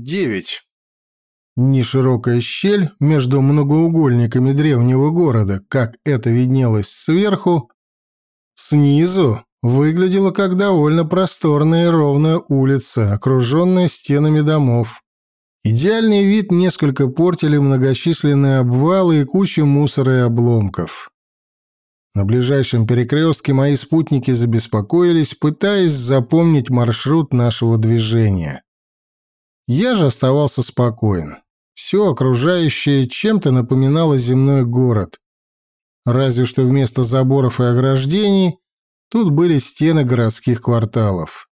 9. Неширокая щель между многоугольниками древнего города, как это виднелось сверху, снизу выглядела как довольно просторная и ровная улица, окруженная стенами домов. Идеальный вид несколько портили многочисленные обвалы и куча мусора и обломков. На ближайшем перекрестке мои спутники забеспокоились, пытаясь запомнить маршрут нашего движения. Я же оставался спокоен. Все окружающее чем-то напоминало земной город. Разве что вместо заборов и ограждений тут были стены городских кварталов.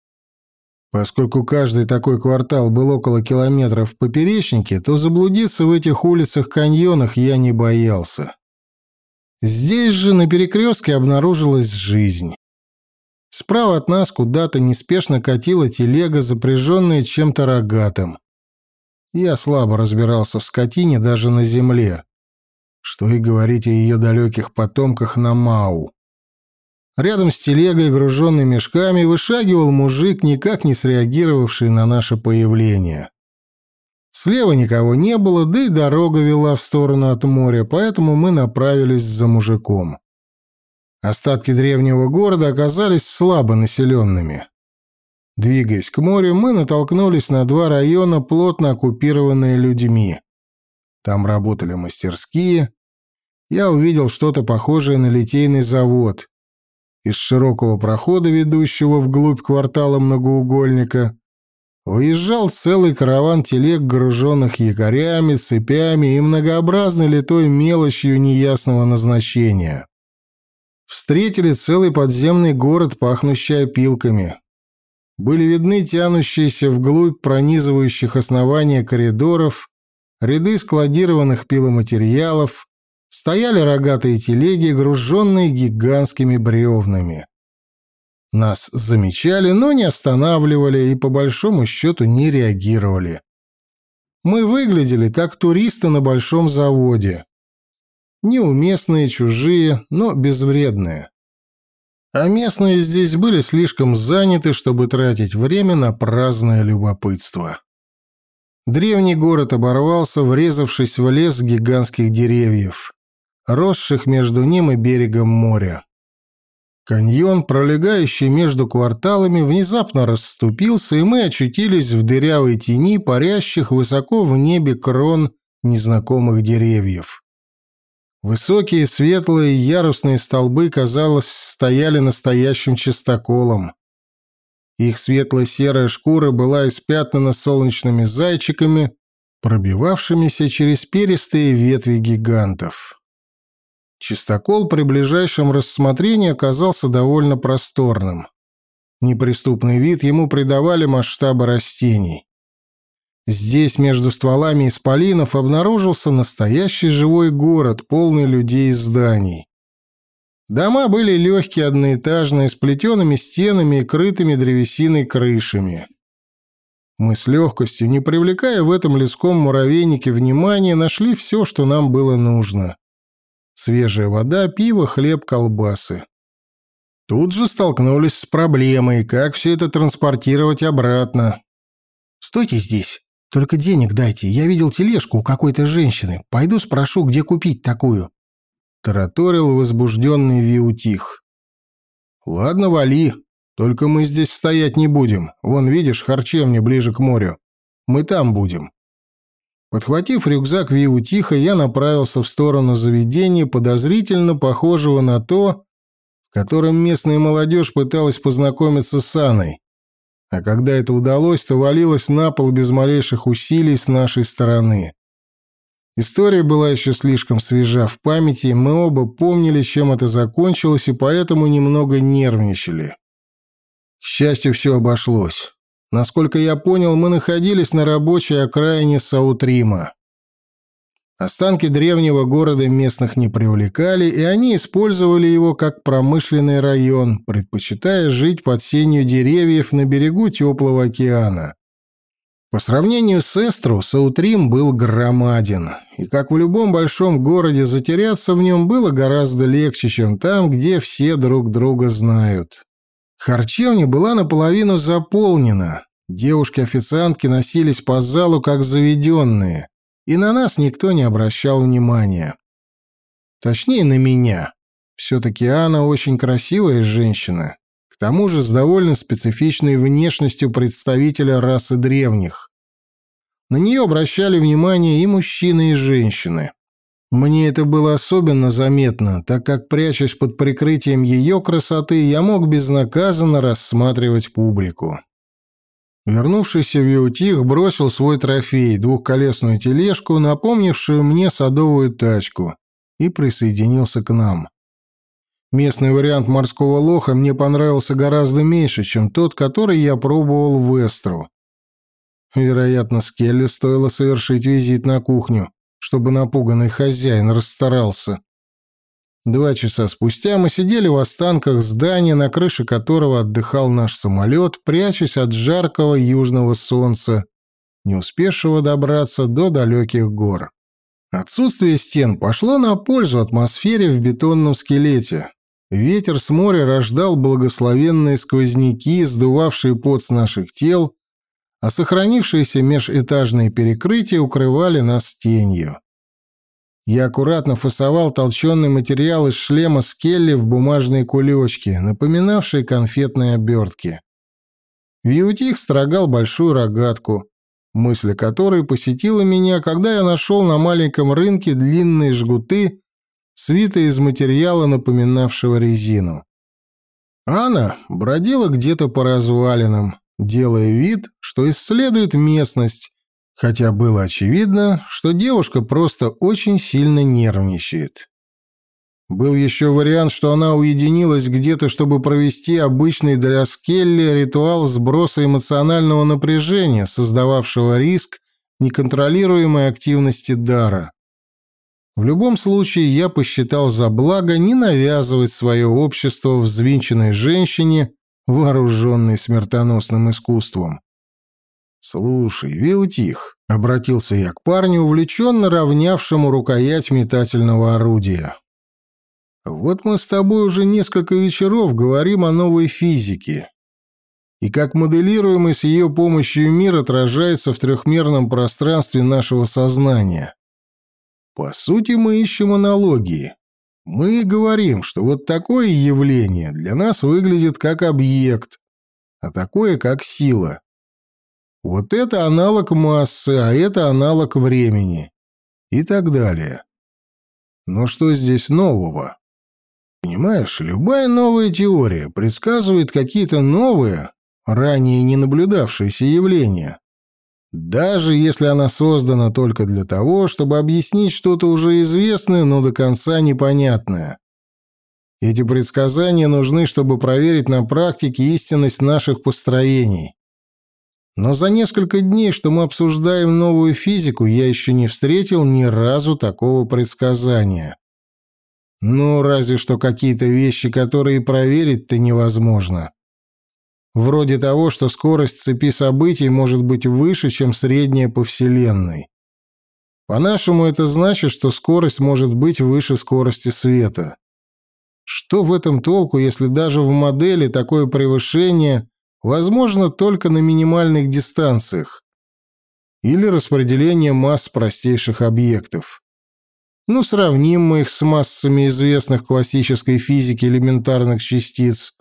Поскольку каждый такой квартал был около километра в поперечнике, то заблудиться в этих улицах-каньонах я не боялся. Здесь же на перекрестке обнаружилась жизнь. Справа от нас куда-то неспешно катила телега, запряженная чем-то рогатым. Я слабо разбирался в скотине даже на земле. Что и говорить о ее далеких потомках на Мау. Рядом с телегой, груженной мешками, вышагивал мужик, никак не среагировавший на наше появление. Слева никого не было, да и дорога вела в сторону от моря, поэтому мы направились за мужиком. Остатки древнего города оказались слабо населенными. Двигаясь к морю, мы натолкнулись на два района, плотно оккупированные людьми. Там работали мастерские. Я увидел что-то похожее на литейный завод. Из широкого прохода, ведущего вглубь квартала многоугольника, выезжал целый караван телег, груженных якорями, цепями и многообразной литой мелочью неясного назначения встретили целый подземный город, пахнущий опилками. Были видны тянущиеся вглубь пронизывающих основания коридоров, ряды складированных пиломатериалов, стояли рогатые телеги, груженные гигантскими бревнами. Нас замечали, но не останавливали и по большому счету не реагировали. Мы выглядели как туристы на большом заводе неуместные, чужие, но безвредные. А местные здесь были слишком заняты, чтобы тратить время на праздное любопытство. Древний город оборвался, врезавшись в лес гигантских деревьев, росших между ним и берегом моря. Каньон, пролегающий между кварталами, внезапно расступился, и мы очутились в дырявой тени парящих высоко в небе крон незнакомых деревьев. Высокие, светлые, ярусные столбы, казалось, стояли настоящим чистоколом. Их светло-серая шкура была испятнана солнечными зайчиками, пробивавшимися через перистые ветви гигантов. Чистокол при ближайшем рассмотрении оказался довольно просторным. Неприступный вид ему придавали масштабы растений. Здесь, между стволами исполинов, обнаружился настоящий живой город, полный людей и зданий. Дома были легкие, одноэтажные, с плетеными стенами и крытыми древесиной крышами. Мы с легкостью, не привлекая в этом леском муравейнике внимания, нашли все, что нам было нужно. Свежая вода, пиво, хлеб, колбасы. Тут же столкнулись с проблемой, как все это транспортировать обратно. «Стойте здесь!» Только денег дайте. Я видел тележку у какой-то женщины. Пойду спрошу, где купить такую». Тараторил возбужденный Виутих. «Ладно, вали. Только мы здесь стоять не будем. Вон, видишь, харчевня ближе к морю. Мы там будем». Подхватив рюкзак Виутиха, я направился в сторону заведения, подозрительно похожего на то, в котором местная молодежь пыталась познакомиться с Анной. А когда это удалось, то валилось на пол без малейших усилий с нашей стороны. История была еще слишком свежа в памяти, мы оба помнили, чем это закончилось, и поэтому немного нервничали. К счастью, все обошлось. Насколько я понял, мы находились на рабочей окраине Саутрима. Останки древнего города местных не привлекали, и они использовали его как промышленный район, предпочитая жить под сенью деревьев на берегу теплого океана. По сравнению с Эстру, Саутрим был громаден, и как в любом большом городе затеряться в нем было гораздо легче, чем там, где все друг друга знают. Харчевня была наполовину заполнена, Девушки-официантки носились по залу как заведенные, и на нас никто не обращал внимания. Точнее, на меня. Все-таки Анна очень красивая женщина, к тому же с довольно специфичной внешностью представителя расы древних. На нее обращали внимание и мужчины, и женщины. Мне это было особенно заметно, так как, прячась под прикрытием ее красоты, я мог безнаказанно рассматривать публику. Вернувшийся Виутих бросил свой трофей, двухколесную тележку, напомнившую мне садовую тачку, и присоединился к нам. Местный вариант морского лоха мне понравился гораздо меньше, чем тот, который я пробовал в Эстру. Вероятно, Скелли стоило совершить визит на кухню, чтобы напуганный хозяин расстарался. Два часа спустя мы сидели в останках здания, на крыше которого отдыхал наш самолет, прячась от жаркого южного солнца, не успевшего добраться до далеких гор. Отсутствие стен пошло на пользу атмосфере в бетонном скелете. Ветер с моря рождал благословенные сквозняки, сдувавшие пот с наших тел, а сохранившиеся межэтажные перекрытия укрывали нас тенью. Я аккуратно фасовал толченый материал из шлема Скелли в бумажные кулечки, напоминавшие конфетные обертки. Вьютих строгал большую рогатку, мысль которой посетила меня, когда я нашел на маленьком рынке длинные жгуты, свитые из материала, напоминавшего резину. Анна бродила где-то по развалинам, делая вид, что исследует местность, хотя было очевидно, что девушка просто очень сильно нервничает. Был еще вариант, что она уединилась где-то, чтобы провести обычный для Скелли ритуал сброса эмоционального напряжения, создававшего риск неконтролируемой активности дара. В любом случае, я посчитал за благо не навязывать свое общество взвинченной женщине, вооруженной смертоносным искусством. «Слушай, Виутих», — обратился я к парню, увлеченно равнявшему рукоять метательного орудия. «Вот мы с тобой уже несколько вечеров говорим о новой физике, и как моделируемый с ее помощью мир отражается в трехмерном пространстве нашего сознания. По сути, мы ищем аналогии. Мы говорим, что вот такое явление для нас выглядит как объект, а такое как сила. Вот это аналог массы, а это аналог времени. И так далее. Но что здесь нового? Понимаешь, любая новая теория предсказывает какие-то новые, ранее не наблюдавшиеся явления. Даже если она создана только для того, чтобы объяснить что-то уже известное, но до конца непонятное. Эти предсказания нужны, чтобы проверить на практике истинность наших построений. Но за несколько дней, что мы обсуждаем новую физику, я еще не встретил ни разу такого предсказания. Ну, разве что какие-то вещи, которые проверить-то невозможно. Вроде того, что скорость цепи событий может быть выше, чем средняя по Вселенной. По-нашему это значит, что скорость может быть выше скорости света. Что в этом толку, если даже в модели такое превышение возможно только на минимальных дистанциях или распределение масс простейших объектов. Ну, сравним мы их с массами известных классической физики элементарных частиц.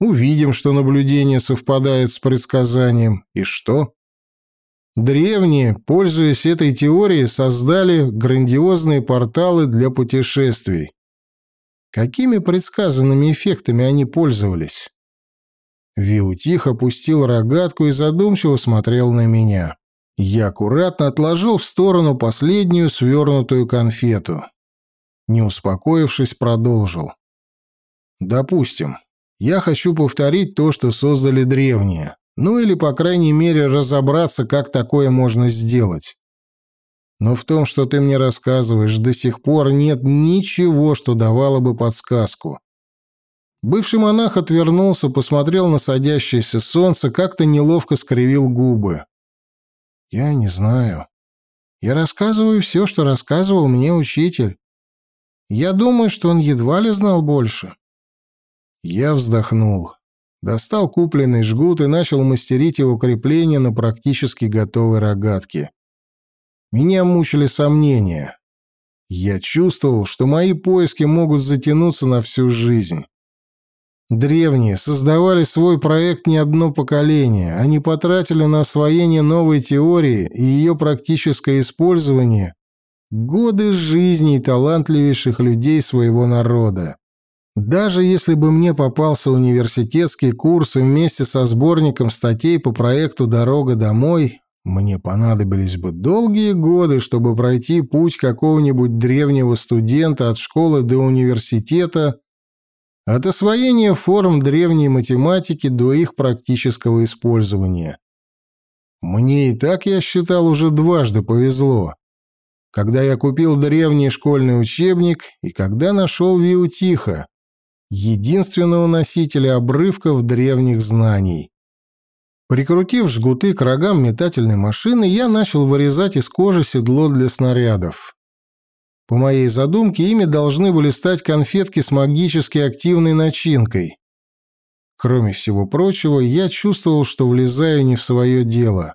Увидим, что наблюдение совпадает с предсказанием. И что? Древние, пользуясь этой теорией, создали грандиозные порталы для путешествий. Какими предсказанными эффектами они пользовались? Виу тихо опустил рогатку и задумчиво смотрел на меня. Я аккуратно отложил в сторону последнюю свернутую конфету. Не успокоившись, продолжил. «Допустим, я хочу повторить то, что создали древние. Ну или, по крайней мере, разобраться, как такое можно сделать. Но в том, что ты мне рассказываешь, до сих пор нет ничего, что давало бы подсказку. Бывший монах отвернулся, посмотрел на садящееся солнце, как-то неловко скривил губы. «Я не знаю. Я рассказываю все, что рассказывал мне учитель. Я думаю, что он едва ли знал больше». Я вздохнул. достал купленный жгут и начал мастерить его крепление на практически готовой рогатке. Меня мучили сомнения. Я чувствовал, что мои поиски могут затянуться на всю жизнь. Древние создавали свой проект не одно поколение. Они потратили на освоение новой теории и ее практическое использование годы жизни талантливейших людей своего народа. Даже если бы мне попался университетский курс вместе со сборником статей по проекту «Дорога домой», мне понадобились бы долгие годы, чтобы пройти путь какого-нибудь древнего студента от школы до университета, от освоения форм древней математики до их практического использования. Мне и так, я считал, уже дважды повезло. Когда я купил древний школьный учебник и когда нашел Виутиха, единственного носителя обрывков древних знаний. Прикрутив жгуты к рогам метательной машины, я начал вырезать из кожи седло для снарядов. По моей задумке, ими должны были стать конфетки с магически активной начинкой. Кроме всего прочего, я чувствовал, что влезаю не в свое дело.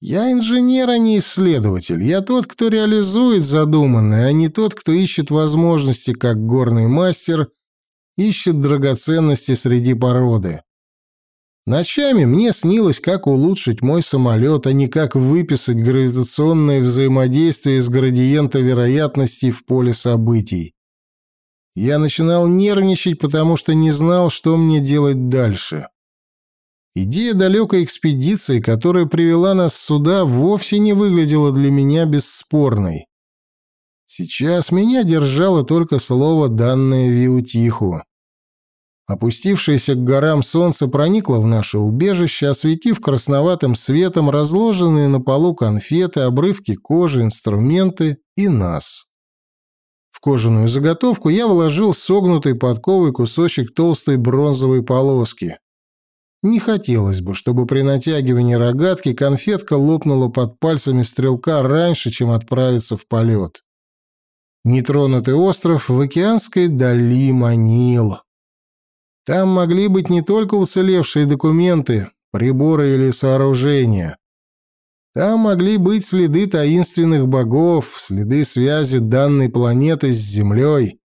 Я инженер, а не исследователь. Я тот, кто реализует задуманное, а не тот, кто ищет возможности, как горный мастер ищет драгоценности среди породы. Ночами мне снилось, как улучшить мой самолет, а не как выписать гравитационное взаимодействие с градиента вероятностей в поле событий. Я начинал нервничать, потому что не знал, что мне делать дальше. Идея далекой экспедиции, которая привела нас сюда, вовсе не выглядела для меня бесспорной. Сейчас меня держало только слово, данное Виутиху. Опустившееся к горам солнце проникло в наше убежище, осветив красноватым светом разложенные на полу конфеты, обрывки кожи, инструменты и нас. В кожаную заготовку я вложил согнутый подковый кусочек толстой бронзовой полоски. Не хотелось бы, чтобы при натягивании рогатки конфетка лопнула под пальцами стрелка раньше, чем отправиться в полет. Нетронутый остров в океанской дали манил. Там могли быть не только уцелевшие документы, приборы или сооружения. Там могли быть следы таинственных богов, следы связи данной планеты с Землей.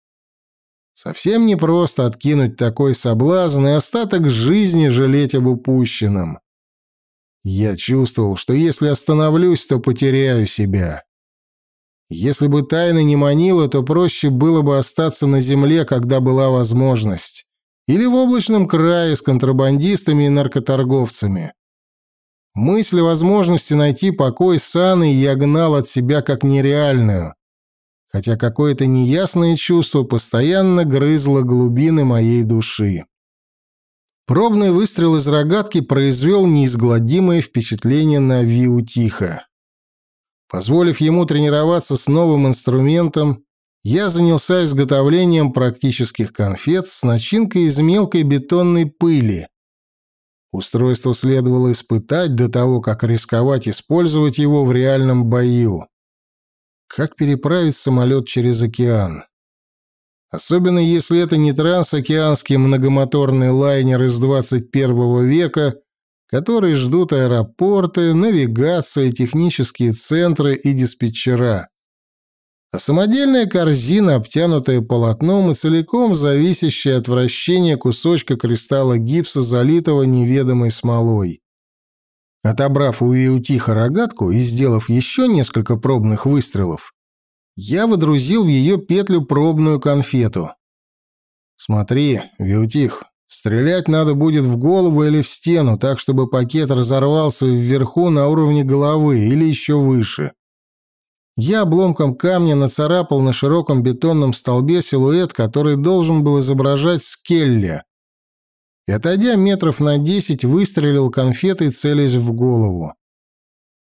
Совсем непросто откинуть такой соблазн и остаток жизни жалеть об упущенном. Я чувствовал, что если остановлюсь, то потеряю себя. Если бы тайна не манила, то проще было бы остаться на земле, когда была возможность или в облачном крае с контрабандистами и наркоторговцами. Мысль о возможности найти покой с Анной я гнал от себя как нереальную, хотя какое-то неясное чувство постоянно грызло глубины моей души. Пробный выстрел из рогатки произвел неизгладимое впечатление на Виутиха. Позволив ему тренироваться с новым инструментом, я занялся изготовлением практических конфет с начинкой из мелкой бетонной пыли. Устройство следовало испытать до того, как рисковать использовать его в реальном бою. Как переправить самолет через океан? Особенно если это не трансокеанский многомоторный лайнер из 21 века, который ждут аэропорты, навигация, технические центры и диспетчера а самодельная корзина, обтянутая полотном и целиком зависящая от вращения кусочка кристалла гипса, залитого неведомой смолой. Отобрав у Иутиха рогатку и сделав еще несколько пробных выстрелов, я водрузил в ее петлю пробную конфету. «Смотри, Виутих, стрелять надо будет в голову или в стену, так, чтобы пакет разорвался вверху на уровне головы или еще выше». Я обломком камня нацарапал на широком бетонном столбе силуэт, который должен был изображать скелли. И, отойдя метров на десять, выстрелил конфетой, целясь в голову.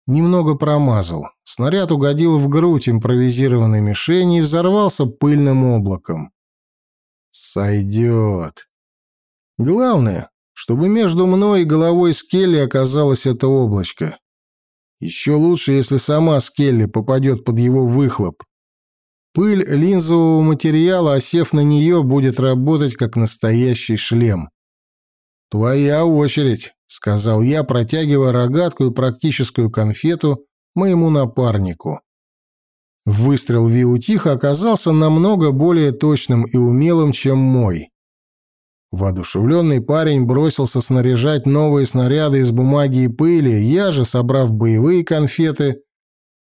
Немного промазал. Снаряд угодил в грудь импровизированной мишени и взорвался пыльным облаком. Сойдет. Главное, чтобы между мной и головой Скелли оказалось это облачко. Еще лучше, если сама Скелли попадет под его выхлоп. Пыль линзового материала, осев на нее, будет работать как настоящий шлем. «Твоя очередь», — сказал я, протягивая рогаткую практическую конфету моему напарнику. Выстрел Виутиха оказался намного более точным и умелым, чем мой. Воодушевленный парень бросился снаряжать новые снаряды из бумаги и пыли, я же, собрав боевые конфеты,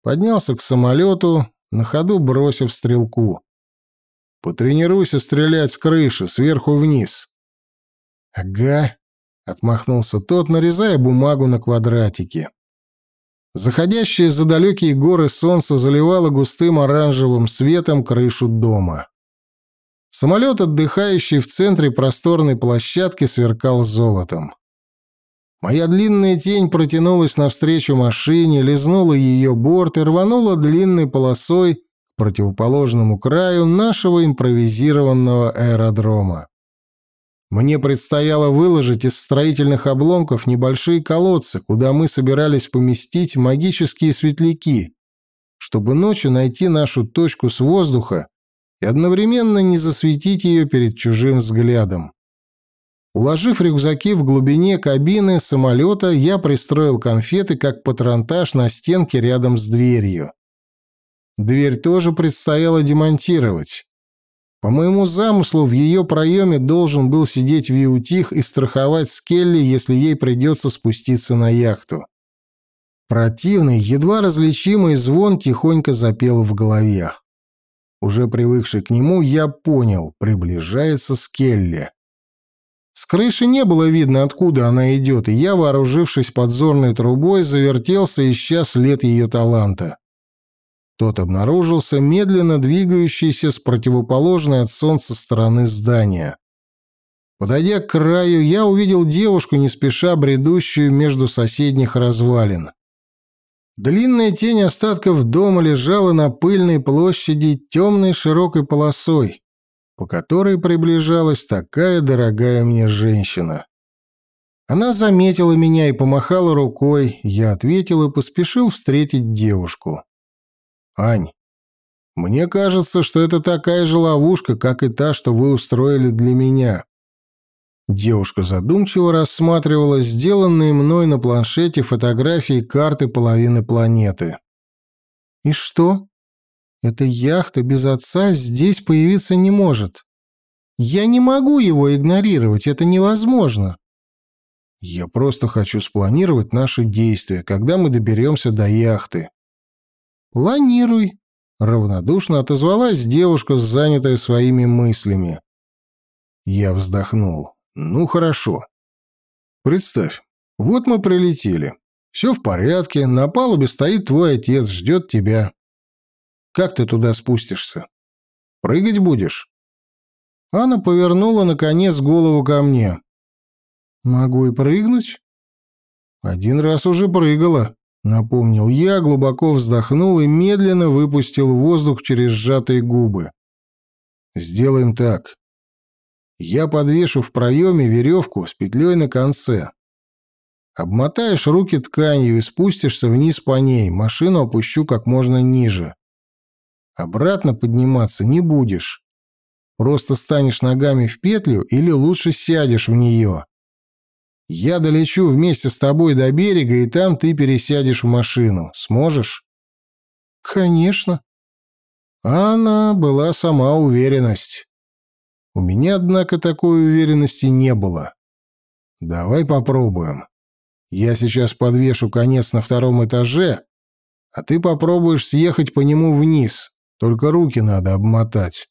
поднялся к самолету, на ходу бросив стрелку. «Потренируйся стрелять с крыши, сверху вниз». «Ага», — отмахнулся тот, нарезая бумагу на квадратики. Заходящее за далекие горы солнце заливало густым оранжевым светом крышу дома. Самолет, отдыхающий в центре просторной площадки, сверкал золотом. Моя длинная тень протянулась навстречу машине, лизнула ее борт и рванула длинной полосой к противоположному краю нашего импровизированного аэродрома. Мне предстояло выложить из строительных обломков небольшие колодцы, куда мы собирались поместить магические светляки, чтобы ночью найти нашу точку с воздуха и одновременно не засветить ее перед чужим взглядом. Уложив рюкзаки в глубине кабины самолета, я пристроил конфеты как патронтаж на стенке рядом с дверью. Дверь тоже предстояло демонтировать. По моему замыслу, в ее проеме должен был сидеть Виутих и страховать Скелли, если ей придется спуститься на яхту. Противный, едва различимый звон тихонько запел в голове. Уже привыкший к нему, я понял, приближается Скелли. С крыши не было видно, откуда она идет, и я, вооружившись подзорной трубой, завертелся, ища след ее таланта. Тот обнаружился медленно двигающийся с противоположной от солнца стороны здания. Подойдя к краю, я увидел девушку, не спеша бредущую между соседних развалин. Длинная тень остатков дома лежала на пыльной площади темной широкой полосой, по которой приближалась такая дорогая мне женщина. Она заметила меня и помахала рукой, я ответил и поспешил встретить девушку. «Ань, мне кажется, что это такая же ловушка, как и та, что вы устроили для меня». Девушка задумчиво рассматривала сделанные мной на планшете фотографии карты половины планеты. «И что? Эта яхта без отца здесь появиться не может. Я не могу его игнорировать, это невозможно». «Я просто хочу спланировать наши действия, когда мы доберемся до яхты. «Планируй», — равнодушно отозвалась девушка, занятая своими мыслями. Я вздохнул. «Ну, хорошо. Представь, вот мы прилетели. Все в порядке, на палубе стоит твой отец, ждет тебя. Как ты туда спустишься? Прыгать будешь?» Анна повернула, наконец, голову ко мне. «Могу и прыгнуть?» «Один раз уже прыгала», Напомнил я, глубоко вздохнул и медленно выпустил воздух через сжатые губы. Сделаем так. Я подвешу в проеме веревку с петлей на конце. Обмотаешь руки тканью и спустишься вниз по ней, машину опущу как можно ниже. Обратно подниматься не будешь. Просто станешь ногами в петлю или лучше сядешь в нее. Я долечу вместе с тобой до берега, и там ты пересядешь в машину. Сможешь? Конечно. Она была сама уверенность. У меня, однако, такой уверенности не было. Давай попробуем. Я сейчас подвешу конец на втором этаже, а ты попробуешь съехать по нему вниз. Только руки надо обмотать.